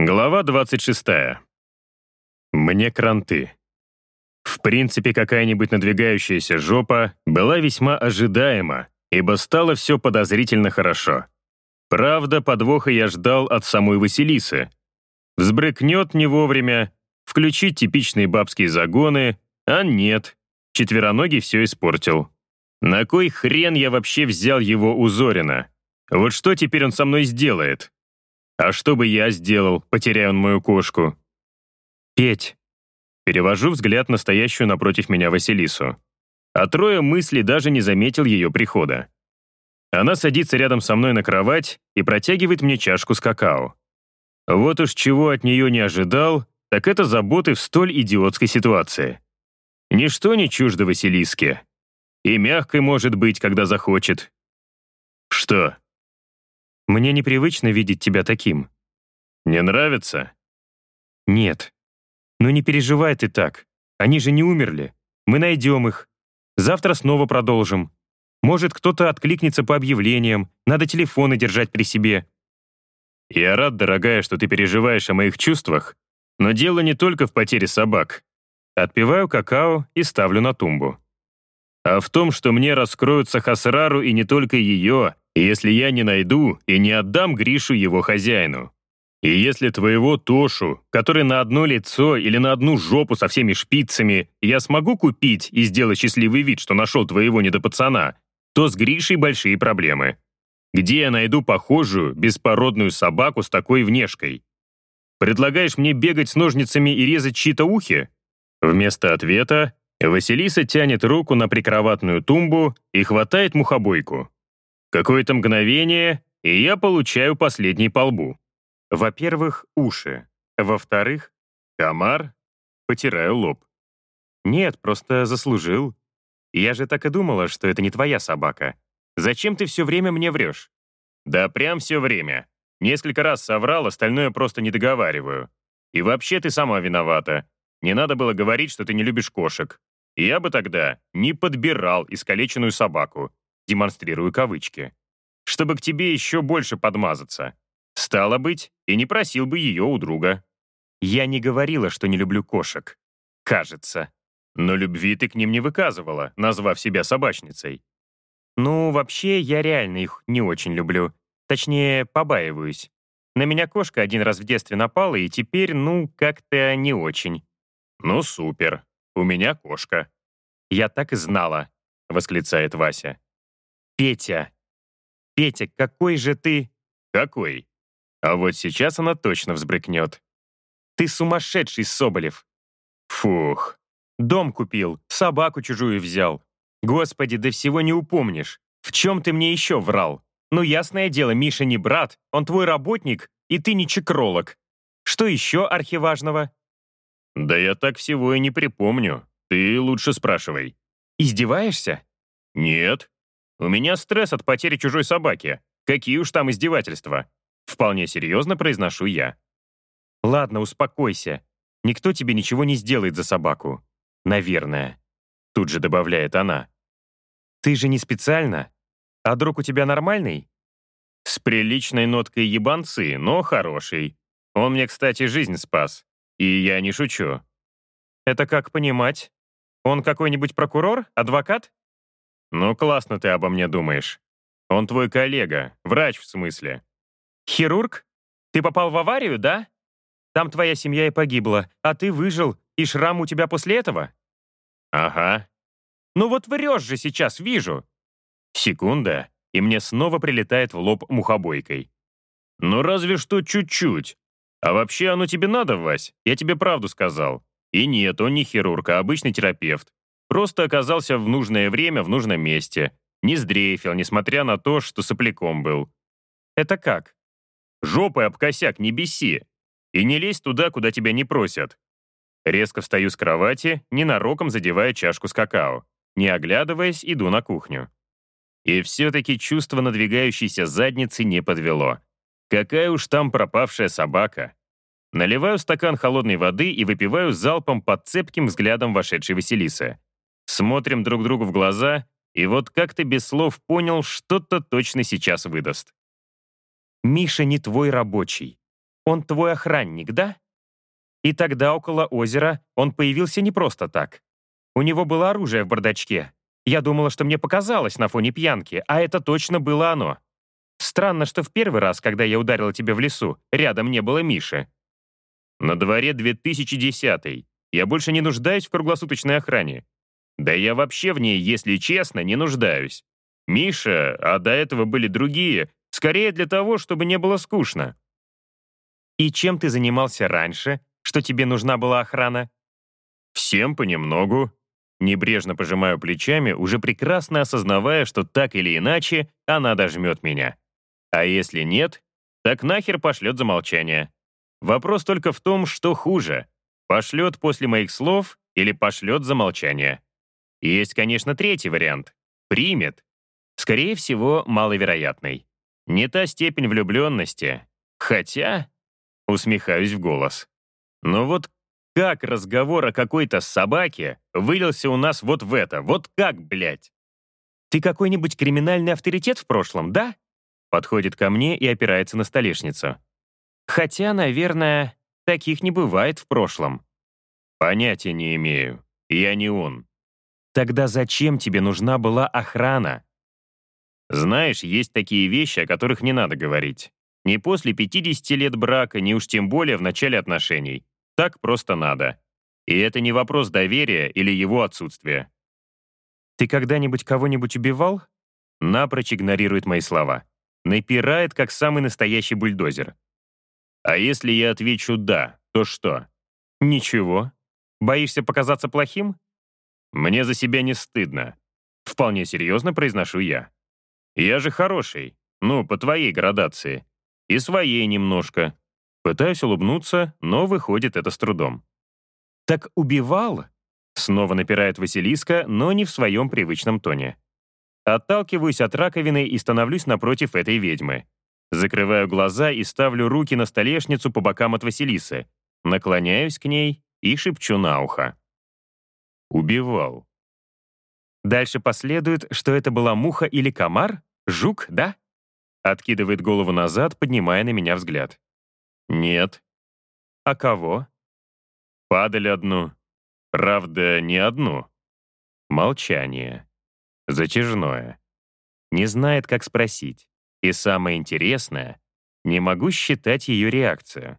Глава 26. Мне кранты. В принципе, какая-нибудь надвигающаяся жопа была весьма ожидаема, ибо стало все подозрительно хорошо. Правда, подвоха я ждал от самой Василисы. Взбрыкнет не вовремя, включить типичные бабские загоны, а нет, четвероногий все испортил. На кой хрен я вообще взял его у Зорина? Вот что теперь он со мной сделает? А что бы я сделал, потеряя он мою кошку? Петь. Перевожу взгляд на стоящую напротив меня Василису. А трое мыслей даже не заметил ее прихода. Она садится рядом со мной на кровать и протягивает мне чашку с какао. Вот уж чего от нее не ожидал, так это заботы в столь идиотской ситуации. Ничто не чуждо Василиске. И мягкой может быть, когда захочет. Что, мне непривычно видеть тебя таким. Не нравится? Нет. Но не переживай ты так. Они же не умерли. Мы найдем их. Завтра снова продолжим. Может, кто-то откликнется по объявлениям. Надо телефоны держать при себе. Я рад, дорогая, что ты переживаешь о моих чувствах, но дело не только в потере собак. Отпиваю какао и ставлю на тумбу. А в том, что мне раскроются Хасрару и не только ее, если я не найду и не отдам Гришу его хозяину. И если твоего Тошу, который на одно лицо или на одну жопу со всеми шпицами, я смогу купить и сделать счастливый вид, что нашел твоего недопацана, то с Гришей большие проблемы. Где я найду похожую, беспородную собаку с такой внешкой? Предлагаешь мне бегать с ножницами и резать чьи-то ухи? Вместо ответа Василиса тянет руку на прикроватную тумбу и хватает мухобойку. Какое-то мгновение, и я получаю последний по лбу. Во-первых, уши. Во-вторых, комар. Потираю лоб. Нет, просто заслужил. Я же так и думала, что это не твоя собака. Зачем ты все время мне врешь? Да прям все время. Несколько раз соврал, остальное просто не договариваю. И вообще ты сама виновата. Не надо было говорить, что ты не любишь кошек. Я бы тогда не подбирал искалеченную собаку демонстрирую кавычки, чтобы к тебе еще больше подмазаться. Стало быть, и не просил бы ее у друга. Я не говорила, что не люблю кошек. Кажется. Но любви ты к ним не выказывала, назвав себя собачницей. Ну, вообще, я реально их не очень люблю. Точнее, побаиваюсь. На меня кошка один раз в детстве напала, и теперь, ну, как-то не очень. Ну, супер. У меня кошка. Я так и знала, восклицает Вася. Петя. Петя, какой же ты... Какой? А вот сейчас она точно взбрыкнет. Ты сумасшедший, Соболев. Фух. Дом купил, собаку чужую взял. Господи, да всего не упомнишь. В чем ты мне еще врал? Ну, ясное дело, Миша не брат, он твой работник, и ты не чекролог. Что еще архиважного? Да я так всего и не припомню. Ты лучше спрашивай. Издеваешься? Нет. У меня стресс от потери чужой собаки. Какие уж там издевательства. Вполне серьезно произношу я. Ладно, успокойся. Никто тебе ничего не сделает за собаку. Наверное. Тут же добавляет она. Ты же не специально? А друг у тебя нормальный? С приличной ноткой ебанцы, но хороший. Он мне, кстати, жизнь спас. И я не шучу. Это как понимать? Он какой-нибудь прокурор? Адвокат? «Ну, классно ты обо мне думаешь. Он твой коллега, врач в смысле». «Хирург? Ты попал в аварию, да? Там твоя семья и погибла, а ты выжил, и шрам у тебя после этого?» «Ага». «Ну вот врешь же сейчас, вижу». Секунда, и мне снова прилетает в лоб мухобойкой. «Ну разве что чуть-чуть. А вообще оно тебе надо, Вась? Я тебе правду сказал. И нет, он не хирург, а обычный терапевт. Просто оказался в нужное время в нужном месте. Не сдрейфил, несмотря на то, что сопляком был. Это как? Жопой об косяк не беси. И не лезь туда, куда тебя не просят. Резко встаю с кровати, ненароком задевая чашку с какао. Не оглядываясь, иду на кухню. И все-таки чувство надвигающейся задницы не подвело. Какая уж там пропавшая собака. Наливаю стакан холодной воды и выпиваю залпом под цепким взглядом вошедшей Василисы. Смотрим друг другу в глаза, и вот как ты без слов понял, что-то точно сейчас выдаст. Миша не твой рабочий. Он твой охранник, да? И тогда около озера он появился не просто так. У него было оружие в бардачке. Я думала, что мне показалось на фоне пьянки, а это точно было оно. Странно, что в первый раз, когда я ударила тебя в лесу, рядом не было Миши. На дворе 2010 Я больше не нуждаюсь в круглосуточной охране. Да я вообще в ней, если честно, не нуждаюсь. Миша, а до этого были другие, скорее для того, чтобы не было скучно. И чем ты занимался раньше, что тебе нужна была охрана? Всем понемногу. Небрежно пожимаю плечами, уже прекрасно осознавая, что так или иначе она дожмет меня. А если нет, так нахер пошлет за молчание. Вопрос только в том, что хуже. Пошлет после моих слов или пошлет за молчание. Есть, конечно, третий вариант. Примет. Скорее всего, маловероятный. Не та степень влюбленности. Хотя... Усмехаюсь в голос. Но вот как разговор о какой-то собаке вылился у нас вот в это? Вот как, блядь? Ты какой-нибудь криминальный авторитет в прошлом, да? Подходит ко мне и опирается на столешницу. Хотя, наверное, таких не бывает в прошлом. Понятия не имею. Я не он. Тогда зачем тебе нужна была охрана? Знаешь, есть такие вещи, о которых не надо говорить. Не после 50 лет брака, не уж тем более в начале отношений. Так просто надо. И это не вопрос доверия или его отсутствия. Ты когда-нибудь кого-нибудь убивал? Напрочь игнорирует мои слова. Напирает, как самый настоящий бульдозер. А если я отвечу «да», то что? Ничего. Боишься показаться плохим? Мне за себя не стыдно. Вполне серьезно произношу я. Я же хороший. Ну, по твоей градации. И своей немножко. Пытаюсь улыбнуться, но выходит это с трудом. «Так убивал?» Снова напирает Василиска, но не в своем привычном тоне. Отталкиваюсь от раковины и становлюсь напротив этой ведьмы. Закрываю глаза и ставлю руки на столешницу по бокам от Василисы. Наклоняюсь к ней и шепчу на ухо. Убивал. Дальше последует, что это была муха или комар? Жук, да? Откидывает голову назад, поднимая на меня взгляд. Нет. А кого? Падаль одну. Правда, не одну. Молчание. Затяжное. Не знает, как спросить. И самое интересное, не могу считать ее реакцию.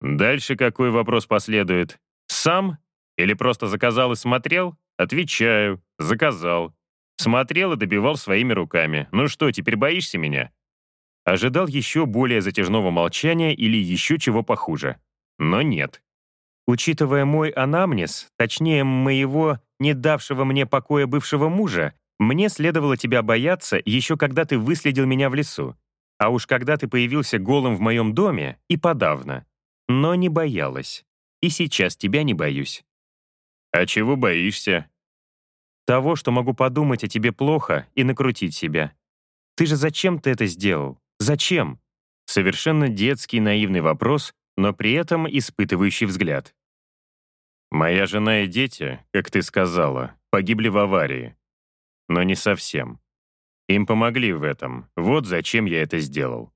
Дальше какой вопрос последует? Сам? Или просто заказал и смотрел? Отвечаю. Заказал. Смотрел и добивал своими руками. Ну что, теперь боишься меня? Ожидал еще более затяжного молчания или еще чего похуже. Но нет. Учитывая мой анамнез, точнее, моего, не давшего мне покоя бывшего мужа, мне следовало тебя бояться еще когда ты выследил меня в лесу. А уж когда ты появился голым в моем доме, и подавно. Но не боялась. И сейчас тебя не боюсь. А чего боишься? Того, что могу подумать о тебе плохо и накрутить себя. Ты же зачем ты это сделал? Зачем? Совершенно детский наивный вопрос, но при этом испытывающий взгляд. Моя жена и дети, как ты сказала, погибли в аварии. Но не совсем. Им помогли в этом, вот зачем я это сделал.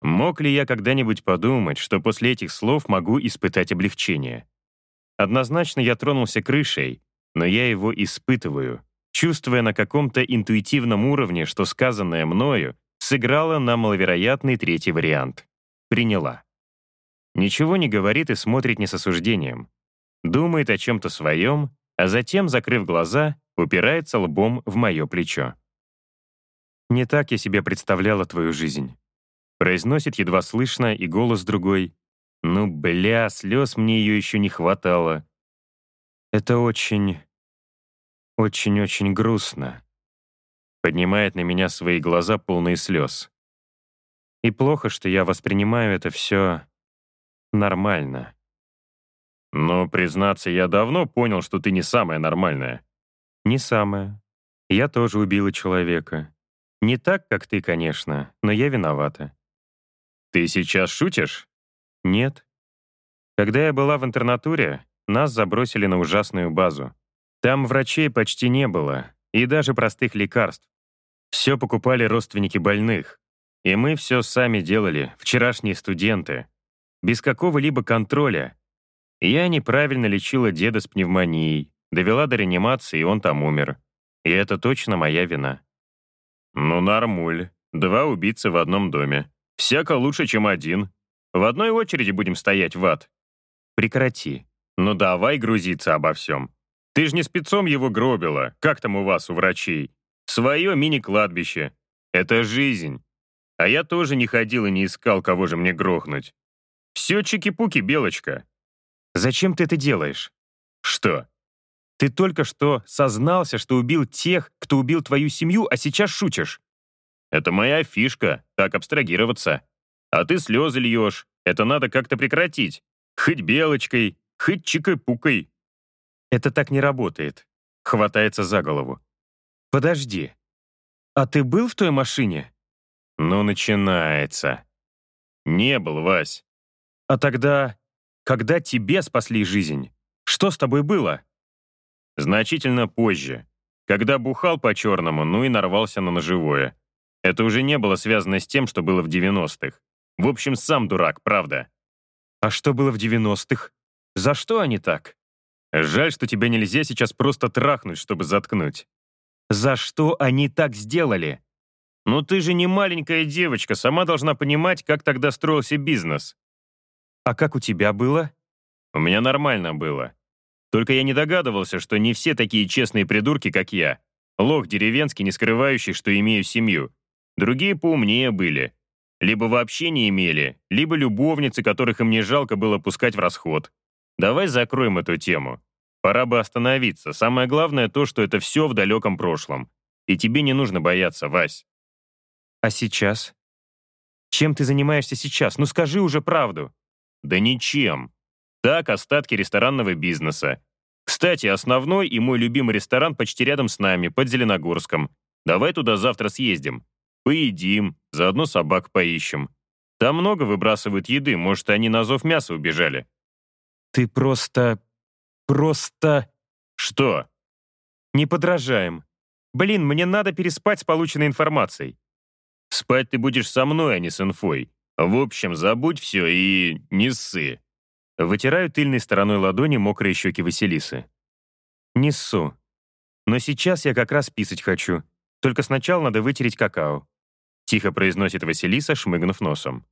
Мог ли я когда-нибудь подумать, что после этих слов могу испытать облегчение? Однозначно я тронулся крышей, но я его испытываю, чувствуя на каком-то интуитивном уровне, что сказанное мною сыграла на маловероятный третий вариант. Приняла. Ничего не говорит и смотрит не с осуждением. Думает о чем-то своем, а затем, закрыв глаза, упирается лбом в мое плечо. «Не так я себе представляла твою жизнь». Произносит едва слышно и голос другой. «Ну, бля, слез мне ее еще не хватало». «Это очень... очень-очень грустно», поднимает на меня свои глаза, полные слез. И плохо, что я воспринимаю это все нормально. Но, признаться, я давно понял, что ты не самая нормальная. Не самая. Я тоже убила человека. Не так, как ты, конечно, но я виновата. Ты сейчас шутишь? Нет. Когда я была в интернатуре, нас забросили на ужасную базу. Там врачей почти не было, и даже простых лекарств. Все покупали родственники больных. И мы все сами делали, вчерашние студенты. Без какого-либо контроля. Я неправильно лечила деда с пневмонией, довела до реанимации, и он там умер. И это точно моя вина. Ну, нормуль. Два убийцы в одном доме. Всяко лучше, чем один. В одной очереди будем стоять в ад. Прекрати. Ну давай грузиться обо всем. Ты ж не спецом его гробила, как там у вас, у врачей. Свое мини-кладбище. Это жизнь. А я тоже не ходил и не искал, кого же мне грохнуть. Все чики-пуки, Белочка. Зачем ты это делаешь? Что? Ты только что сознался, что убил тех, кто убил твою семью, а сейчас шутишь. Это моя фишка, так абстрагироваться. А ты слезы льешь. Это надо как-то прекратить. Хоть белочкой, хоть чикой-пукой. Это так не работает. Хватается за голову. Подожди. А ты был в той машине? Ну, начинается. Не был, Вась. А тогда, когда тебе спасли жизнь, что с тобой было? Значительно позже. Когда бухал по-черному, ну и нарвался на ножевое. Это уже не было связано с тем, что было в 90-х. В общем, сам дурак, правда. А что было в 90-х? За что они так? Жаль, что тебя нельзя сейчас просто трахнуть, чтобы заткнуть. За что они так сделали? Ну ты же не маленькая девочка, сама должна понимать, как тогда строился бизнес. А как у тебя было? У меня нормально было. Только я не догадывался, что не все такие честные придурки, как я. Лох деревенский, не скрывающий, что имею семью. Другие поумнее были. Либо вообще не имели, либо любовницы, которых им не жалко было пускать в расход. Давай закроем эту тему. Пора бы остановиться. Самое главное то, что это все в далеком прошлом. И тебе не нужно бояться, Вась. А сейчас? Чем ты занимаешься сейчас? Ну скажи уже правду. Да ничем. Так, остатки ресторанного бизнеса. Кстати, основной и мой любимый ресторан почти рядом с нами, под Зеленогорском. Давай туда завтра съездим. Поедим, заодно собак поищем. Там много выбрасывают еды, может, они на зов мяса убежали. Ты просто... просто... Что? Не подражаем. Блин, мне надо переспать с полученной информацией. Спать ты будешь со мной, а не с инфой. В общем, забудь все и не ссы. Вытираю тыльной стороной ладони мокрые щеки Василисы. Не ссу. Но сейчас я как раз писать хочу. Только сначала надо вытереть какао. Тихо произносит Василиса, шмыгнув носом.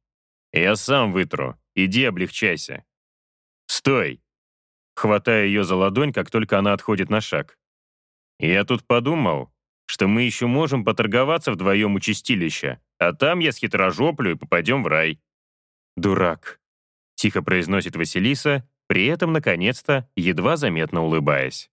«Я сам вытру. Иди облегчайся». «Стой!» Хватаю ее за ладонь, как только она отходит на шаг. «Я тут подумал, что мы еще можем поторговаться вдвоем у чистилища, а там я схитрожоплю и попадем в рай». «Дурак», — тихо произносит Василиса, при этом, наконец-то, едва заметно улыбаясь.